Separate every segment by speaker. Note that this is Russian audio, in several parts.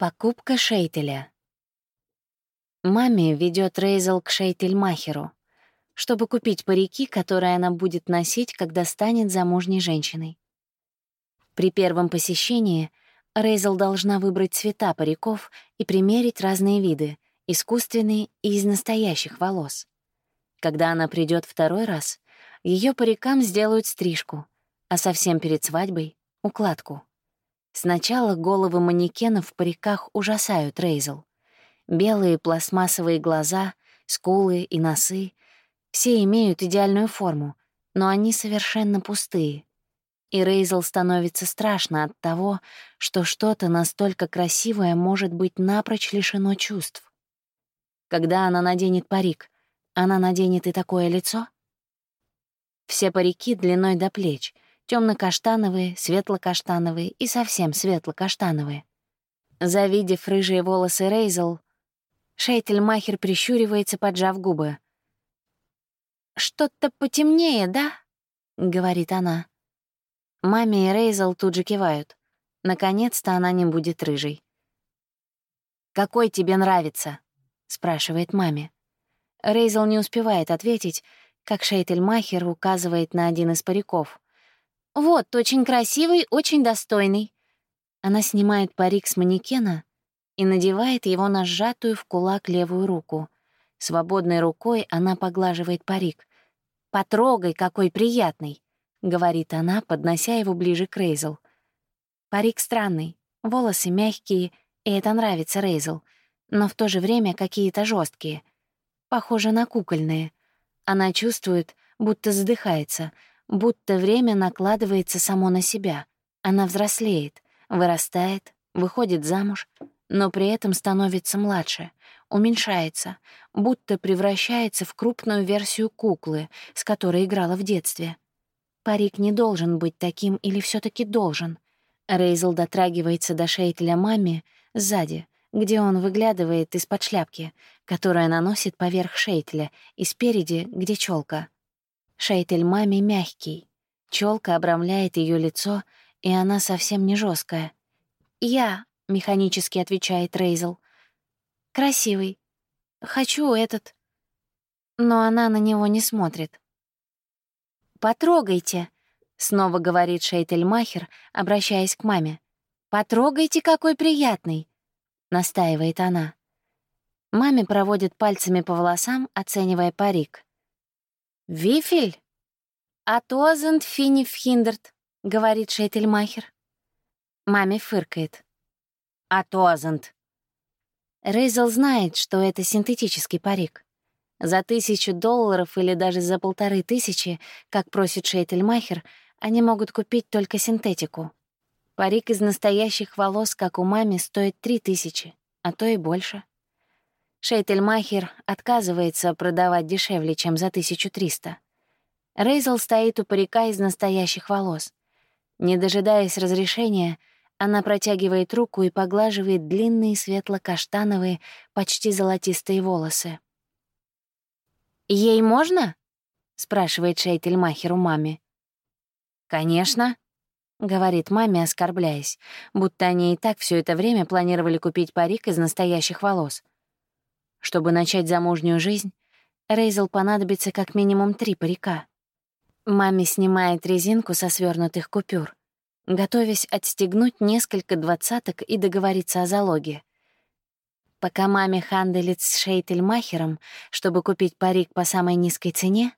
Speaker 1: Покупка шейтеля. Маме ведет Рейзел к шейтельмахеру, чтобы купить парики, которые она будет носить, когда станет замужней женщиной. При первом посещении Рейзел должна выбрать цвета париков и примерить разные виды, искусственные и из настоящих волос. Когда она придет второй раз, ее парикам сделают стрижку, а совсем перед свадьбой — укладку. Сначала головы манекенов в париках ужасают Рейзел. Белые пластмассовые глаза, скулы и носы — все имеют идеальную форму, но они совершенно пустые. И Рейзел становится страшно от того, что что-то настолько красивое может быть напрочь лишено чувств. Когда она наденет парик, она наденет и такое лицо? Все парики длиной до плеч — темно-каштановые, светло-каштановые и совсем светло-каштановые. Завидев рыжие волосы Рейзел, Шейтельмахер прищуривается, поджав губы. «Что-то потемнее, да?» — говорит она. Маме и Рейзел тут же кивают. Наконец-то она не будет рыжей. «Какой тебе нравится?» — спрашивает маме. Рейзел не успевает ответить, как Шейтельмахер указывает на один из париков. «Вот, очень красивый, очень достойный». Она снимает парик с манекена и надевает его на сжатую в кулак левую руку. Свободной рукой она поглаживает парик. «Потрогай, какой приятный», — говорит она, поднося его ближе к Рейзел. Парик странный, волосы мягкие, и это нравится Рейзел, но в то же время какие-то жесткие, похоже на кукольные. Она чувствует, будто задыхается — будто время накладывается само на себя. Она взрослеет, вырастает, выходит замуж, но при этом становится младше, уменьшается, будто превращается в крупную версию куклы, с которой играла в детстве. Парик не должен быть таким или все таки должен. Рейзел дотрагивается до шейтеля маме сзади, где он выглядывает из-под шляпки, которую она носит поверх шейтеля, и спереди, где челка. Шейтель маме мягкий. Челка обрамляет ее лицо, и она совсем не жесткая. «Я», — механически отвечает Рейзел. «Красивый. Хочу этот». Но она на него не смотрит. «Потрогайте», — снова говорит Шейтельмахер, обращаясь к маме. «Потрогайте, какой приятный», — настаивает она. Маме проводит пальцами по волосам, оценивая парик. «Вифель?» «Атозент финиф хиндерт», — говорит Шейтельмахер. Маме фыркает. «Атозент». Рейзел знает, что это синтетический парик. За тысячу долларов или даже за полторы тысячи, как просит Шейтельмахер, они могут купить только синтетику. Парик из настоящих волос, как у мамы, стоит три тысячи, а то и больше. Шейтельмахер отказывается продавать дешевле, чем за 1300. Рейзел стоит у парика из настоящих волос. Не дожидаясь разрешения, она протягивает руку и поглаживает длинные светло-каштановые, почти золотистые волосы. «Ей можно?» — спрашивает Шейтельмахер у маме. «Конечно», — говорит маме, оскорбляясь, будто они и так все это время планировали купить парик из настоящих волос. Чтобы начать замужнюю жизнь, Рейзел понадобится как минимум три парика. Маме снимает резинку со свернутых купюр, готовясь отстегнуть несколько двадцаток и договориться о залоге. Пока маме ханделит с Шейтельмахером, чтобы купить парик по самой низкой цене,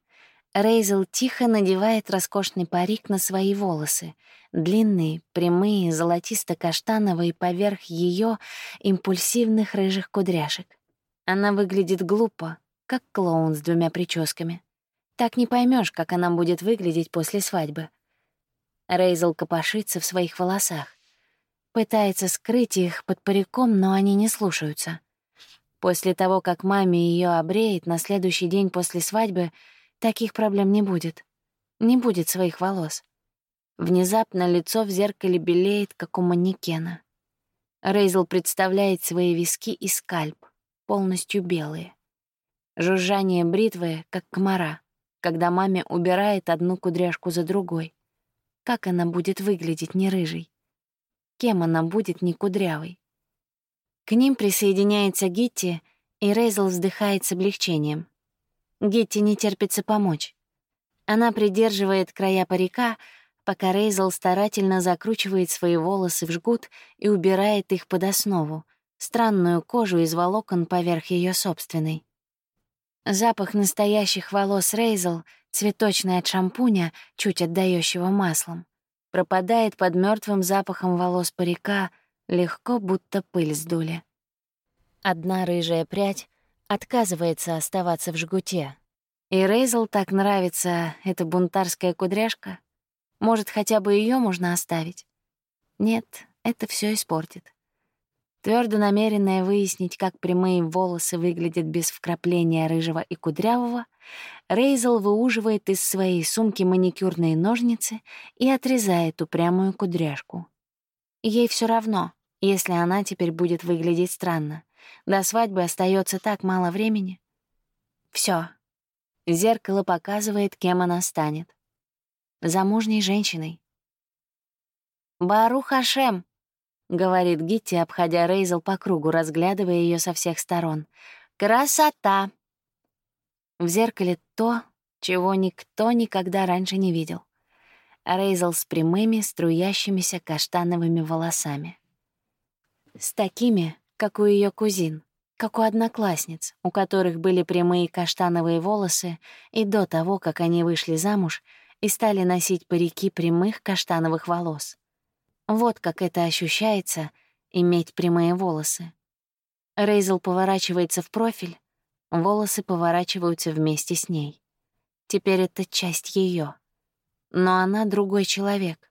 Speaker 1: Рейзел тихо надевает роскошный парик на свои волосы, длинные, прямые, золотисто-каштановые поверх ее импульсивных рыжих кудряшек. Она выглядит глупо, как клоун с двумя прическами. Так не поймешь, как она будет выглядеть после свадьбы. Рейзел копошится в своих волосах. Пытается скрыть их под париком, но они не слушаются. После того, как маме ее обреет на следующий день после свадьбы, таких проблем не будет. Не будет своих волос. Внезапно лицо в зеркале белеет, как у манекена. Рейзел представляет свои виски и скальп полностью белые. Жужжание бритвы, как комара, когда маме убирает одну кудряшку за другой. Как она будет выглядеть не рыжей? Кем она будет не кудрявой? К ним присоединяется Гитти, и Рейзел вздыхает с облегчением. Гитти не терпится помочь. Она придерживает края парика, пока Рейзел старательно закручивает свои волосы в жгут и убирает их под основу, странную кожу из волокон поверх ее собственной. Запах настоящих волос Рейзел, цветочный от шампуня, чуть отдающего маслом, пропадает под мертвым запахом волос парика, легко, будто пыль сдули. Одна рыжая прядь отказывается оставаться в жгуте. И Рейзел так нравится эта бунтарская кудряшка. Может, хотя бы ее можно оставить? Нет, это все испортит. Твердо намеренная выяснить, как прямые волосы выглядят без вкрапления рыжего и кудрявого, Рейзел выуживает из своей сумки маникюрные ножницы и отрезает упрямую кудряшку. Ей все равно, если она теперь будет выглядеть странно. До свадьбы остается так мало времени. Все. Зеркало показывает, кем она станет. Замужней женщиной. «Барух Хашем!» — говорит Гитти, обходя Рейзел по кругу, разглядывая ее со всех сторон. «Красота!» В зеркале то, чего никто никогда раньше не видел. Рейзел с прямыми, струящимися каштановыми волосами. С такими, как у ее кузин, как у одноклассниц, у которых были прямые каштановые волосы и до того, как они вышли замуж и стали носить парики прямых каштановых волос. Вот как это ощущается — иметь прямые волосы. Рейзел поворачивается в профиль, волосы поворачиваются вместе с ней. Теперь это часть ее. Но она другой человек.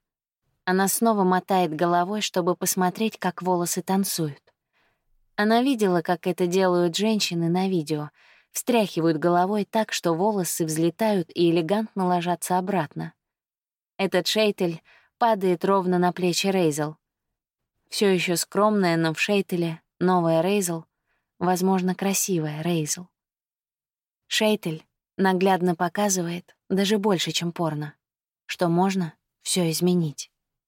Speaker 1: Она снова мотает головой, чтобы посмотреть, как волосы танцуют. Она видела, как это делают женщины на видео, встряхивают головой так, что волосы взлетают и элегантно ложатся обратно. Этот шейтель падает ровно на плечи Рейзел. Все еще скромная, но в шейтеле новая Рейзел, возможно, красивая Рейзел. Шейтель наглядно показывает, даже больше, чем порно, что можно все изменить.